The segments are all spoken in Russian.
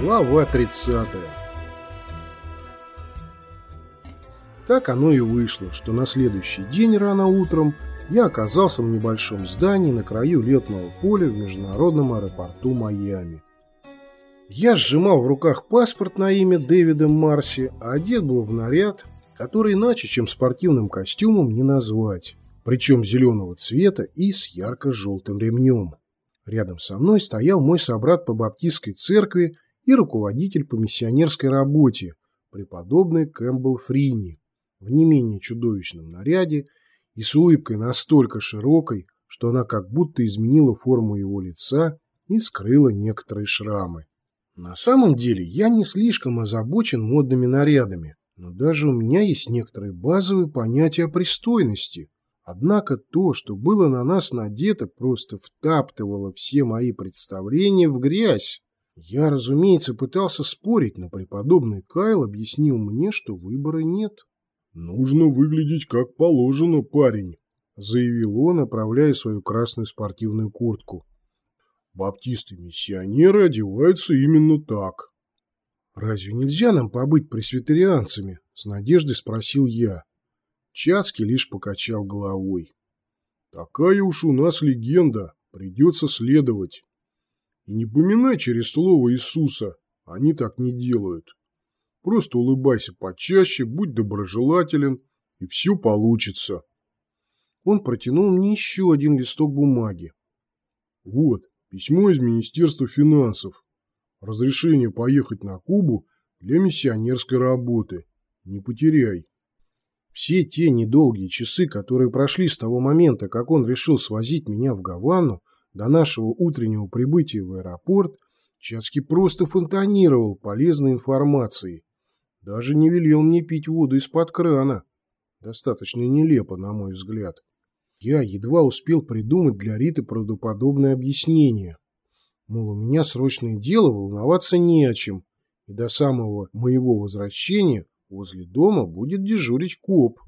Глава 30 Так оно и вышло, что на следующий день рано утром я оказался в небольшом здании на краю летного поля в международном аэропорту Майами. Я сжимал в руках паспорт на имя Дэвида Марси, а одет был в наряд, который иначе, чем спортивным костюмом, не назвать, причем зеленого цвета и с ярко-желтым ремнем. Рядом со мной стоял мой собрат по баптистской церкви и руководитель по миссионерской работе, преподобный Кэмпбелл Фрини, в не менее чудовищном наряде и с улыбкой настолько широкой, что она как будто изменила форму его лица и скрыла некоторые шрамы. На самом деле я не слишком озабочен модными нарядами, но даже у меня есть некоторые базовые понятия пристойности. Однако то, что было на нас надето, просто втаптывало все мои представления в грязь. Я, разумеется, пытался спорить, но преподобный Кайл объяснил мне, что выбора нет. «Нужно выглядеть как положено, парень», — заявил он, оправляя свою красную спортивную куртку. «Баптисты-миссионеры одеваются именно так». «Разве нельзя нам побыть пресвитерианцами?» — с надеждой спросил я. Чацкий лишь покачал головой. «Такая уж у нас легенда, придется следовать». И не поминай через слово Иисуса, они так не делают. Просто улыбайся почаще, будь доброжелателен, и все получится. Он протянул мне еще один листок бумаги. Вот, письмо из Министерства финансов. Разрешение поехать на Кубу для миссионерской работы. Не потеряй. Все те недолгие часы, которые прошли с того момента, как он решил свозить меня в Гавану, до нашего утреннего прибытия в аэропорт Чацкий просто фонтанировал полезной информацией. Даже не велел мне пить воду из-под крана. Достаточно нелепо, на мой взгляд. Я едва успел придумать для Риты правдоподобное объяснение. Мол, у меня срочное дело, волноваться не о чем, и до самого моего возвращения возле дома будет дежурить коп.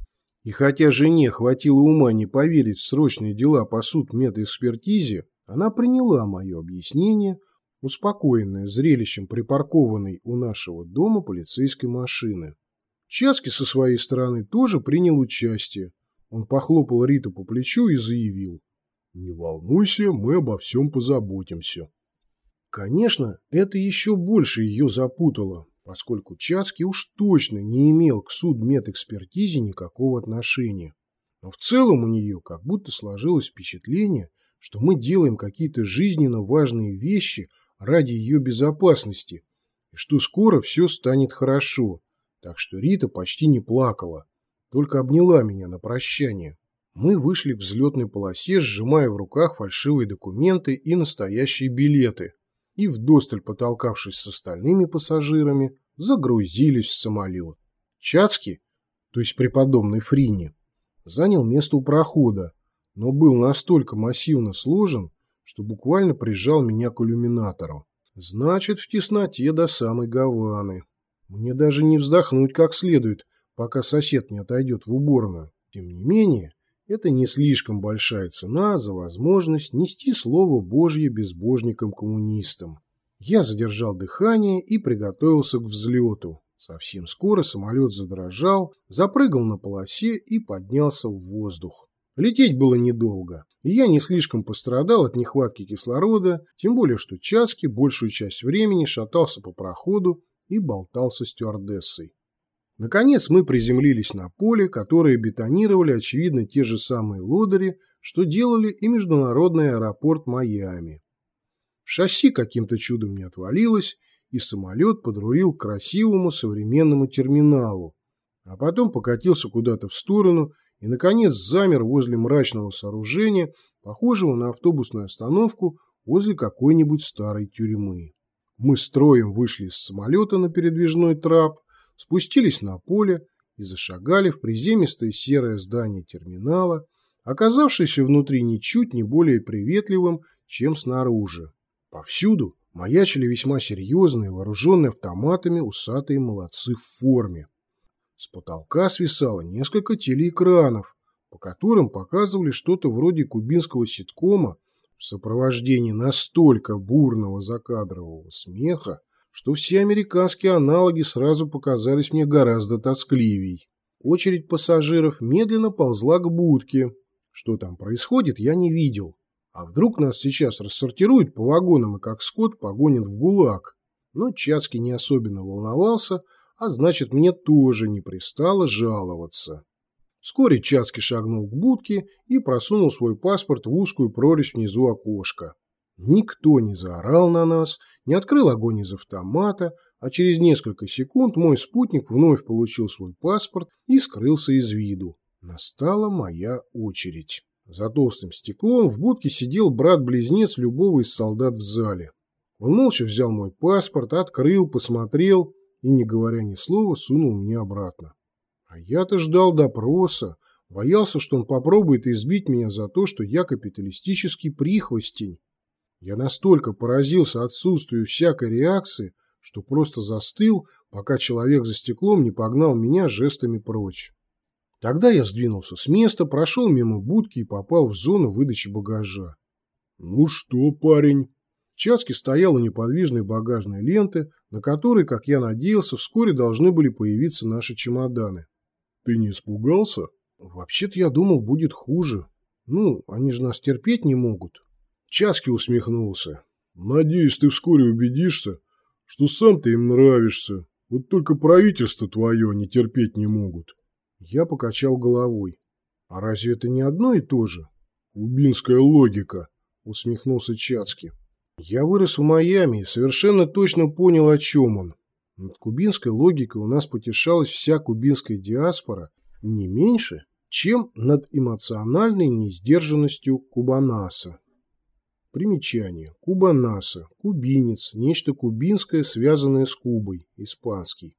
И хотя жене хватило ума не поверить в срочные дела по суд медэкспертизе, она приняла мое объяснение, успокоенная зрелищем припаркованной у нашего дома полицейской машины. Часки со своей стороны тоже принял участие. Он похлопал Риту по плечу и заявил. «Не волнуйся, мы обо всем позаботимся». Конечно, это еще больше ее запутало, поскольку Чацкий уж точно не имел к судмедэкспертизе никакого отношения. Но в целом у нее как будто сложилось впечатление, что мы делаем какие-то жизненно важные вещи ради ее безопасности, и что скоро все станет хорошо. Так что Рита почти не плакала, только обняла меня на прощание. Мы вышли к взлетной полосе, сжимая в руках фальшивые документы и настоящие билеты, и, вдосталь потолкавшись с остальными пассажирами, загрузились в самолет. Чацкий, то есть преподобный Фрини, занял место у прохода, но был настолько массивно сложен, что буквально прижал меня к иллюминатору. Значит, в тесноте до самой Гаваны. Мне даже не вздохнуть как следует, пока сосед не отойдет в уборную. Тем не менее, это не слишком большая цена за возможность нести Слово Божье безбожникам-коммунистам. Я задержал дыхание и приготовился к взлету. Совсем скоро самолет задрожал, запрыгал на полосе и поднялся в воздух. Лететь было недолго, и я не слишком пострадал от нехватки кислорода, тем более что Чацки большую часть времени шатался по проходу и болтался стюардессой. Наконец мы приземлились на поле, которое бетонировали, очевидно, те же самые лодыри, что делали и международный аэропорт Майами. Шасси каким-то чудом не отвалилось, и самолет подрулил к красивому современному терминалу, а потом покатился куда-то в сторону и, наконец, замер возле мрачного сооружения, похожего на автобусную остановку возле какой-нибудь старой тюрьмы. Мы строем вышли из самолета на передвижной трап, спустились на поле и зашагали в приземистое серое здание терминала, оказавшееся внутри ничуть не более приветливым, чем снаружи. Повсюду маячили весьма серьезные, вооруженные автоматами усатые молодцы в форме. С потолка свисало несколько телеэкранов, по которым показывали что-то вроде кубинского ситкома в сопровождении настолько бурного закадрового смеха, что все американские аналоги сразу показались мне гораздо тоскливей. Очередь пассажиров медленно ползла к будке. Что там происходит, я не видел. А вдруг нас сейчас рассортируют по вагонам и как скот погонят в ГУЛАГ? Но Чацкий не особенно волновался, а значит мне тоже не пристало жаловаться. Вскоре Чацкий шагнул к будке и просунул свой паспорт в узкую прорезь внизу окошка. Никто не заорал на нас, не открыл огонь из автомата, а через несколько секунд мой спутник вновь получил свой паспорт и скрылся из виду. Настала моя очередь. За толстым стеклом в будке сидел брат-близнец любого из солдат в зале. Он молча взял мой паспорт, открыл, посмотрел и, не говоря ни слова, сунул мне обратно. А я-то ждал допроса, боялся, что он попробует избить меня за то, что я капиталистический прихвостень. Я настолько поразился отсутствию всякой реакции, что просто застыл, пока человек за стеклом не погнал меня жестами прочь. Тогда я сдвинулся с места, прошел мимо будки и попал в зону выдачи багажа. «Ну что, парень?» Часки стоял у неподвижной багажной ленты, на которой, как я надеялся, вскоре должны были появиться наши чемоданы. «Ты не испугался?» «Вообще-то я думал, будет хуже. Ну, они же нас терпеть не могут». Часки усмехнулся. «Надеюсь, ты вскоре убедишься, что сам ты им нравишься. Вот только правительство твое не терпеть не могут». Я покачал головой. «А разве это не одно и то же?» «Кубинская логика», — усмехнулся Чацки. «Я вырос в Майами и совершенно точно понял, о чем он. Над кубинской логикой у нас потешалась вся кубинская диаспора не меньше, чем над эмоциональной несдержанностью кубанаса. Примечание. Кубанаса. Кубинец. Нечто кубинское, связанное с Кубой. Испанский.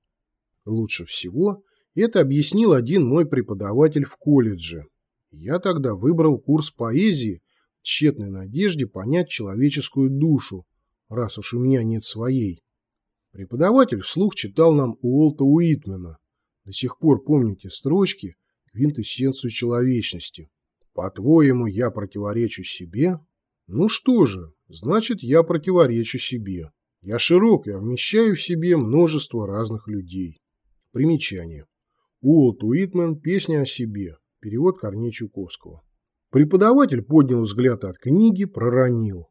Лучше всего это объяснил один мой преподаватель в колледже. Я тогда выбрал курс поэзии тщетной надежде понять человеческую душу, раз уж у меня нет своей. Преподаватель вслух читал нам Уолта Уитмена. До сих пор помните строчки квинтэссенцию человечности. По-твоему, я противоречу себе, ну что же, значит, я противоречу себе. Я широк, я вмещаю в себе множество разных людей. Примечание. Уолт Уитмен «Песня о себе». Перевод Корнея Чуковского. Преподаватель поднял взгляд от книги, проронил.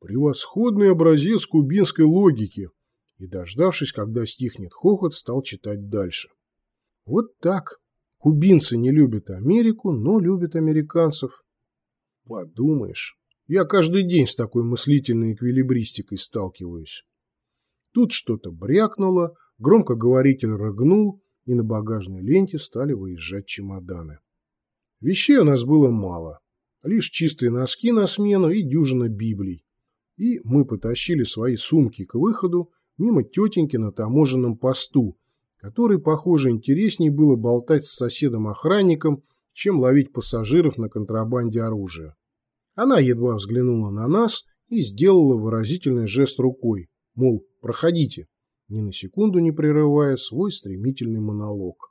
Превосходный образец кубинской логики. И, дождавшись, когда стихнет хохот, стал читать дальше. Вот так. Кубинцы не любят Америку, но любят американцев. Подумаешь. Я каждый день с такой мыслительной эквилибристикой сталкиваюсь. Тут что-то брякнуло, громкоговоритель рыгнул, и на багажной ленте стали выезжать чемоданы. Вещей у нас было мало. Лишь чистые носки на смену и дюжина библий. И мы потащили свои сумки к выходу мимо тетеньки на таможенном посту, который, похоже, интереснее было болтать с соседом-охранником, чем ловить пассажиров на контрабанде оружия. Она едва взглянула на нас и сделала выразительный жест рукой, мол, проходите, ни на секунду не прерывая свой стремительный монолог.